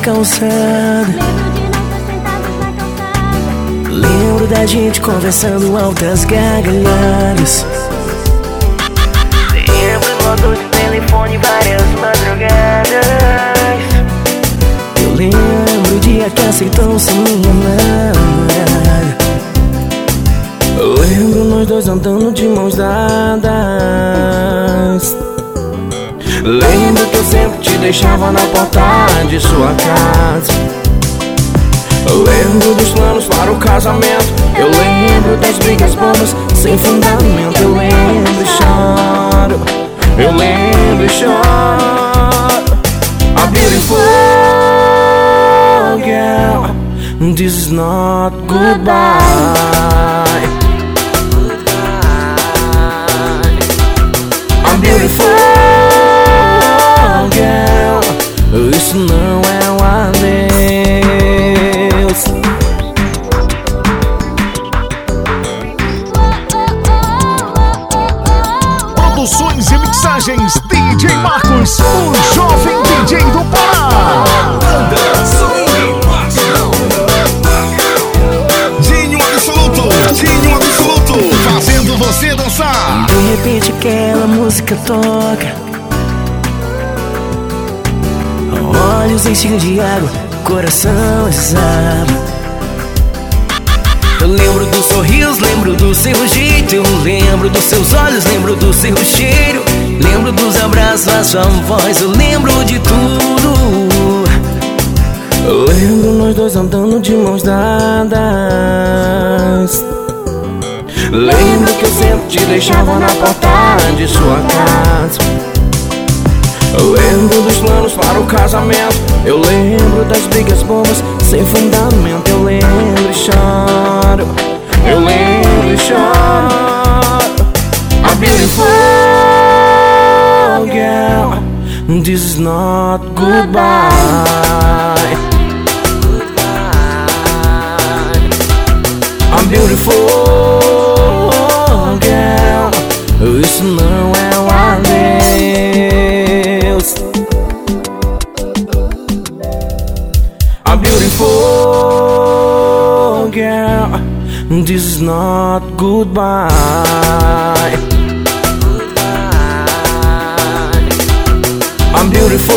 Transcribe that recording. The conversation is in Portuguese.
calçada. Lembro da gente conversando altas gargalhadas. Lembro dois no telefone várias madrugadas. Eu lembro o dia que aceitou ser minha namorada. Lembro nós dois andando de mãos dadas. Lembro que eu sempre te deixava na porta de sua casa. Lembro dos planos para o casamento. Eu lembro das brigas bobas sem fundamento. Eu lembro e choro. Eu lembro e choro. A beautiful girl. This is not goodbye. Não é um adeus. Produções e mixagens DJ Marcos, o jovem DJ do Pará. Dinho absoluto, Dinho absoluto, fazendo você dançar. De repente aquela música toca. Olhos enchiam de água, coração exaba. Eu lembro dos sorrisos, lembro do seu jeito. Eu lembro dos seus olhos, lembro do seu cheiro. Lembro dos abraços, a sua voz. Eu lembro de tudo. Eu lembro nós dois andando de mãos dadas. Lembro que eu sempre te deixava na porta de sua casa. Eu lembro dos planos para o casamento. Eu lembro das brigas bobas sem fundamento. Eu lembro e choro. Eu lembro e choro. A beautiful girl. This is not goodbye. This is not goodbye. I'm beautiful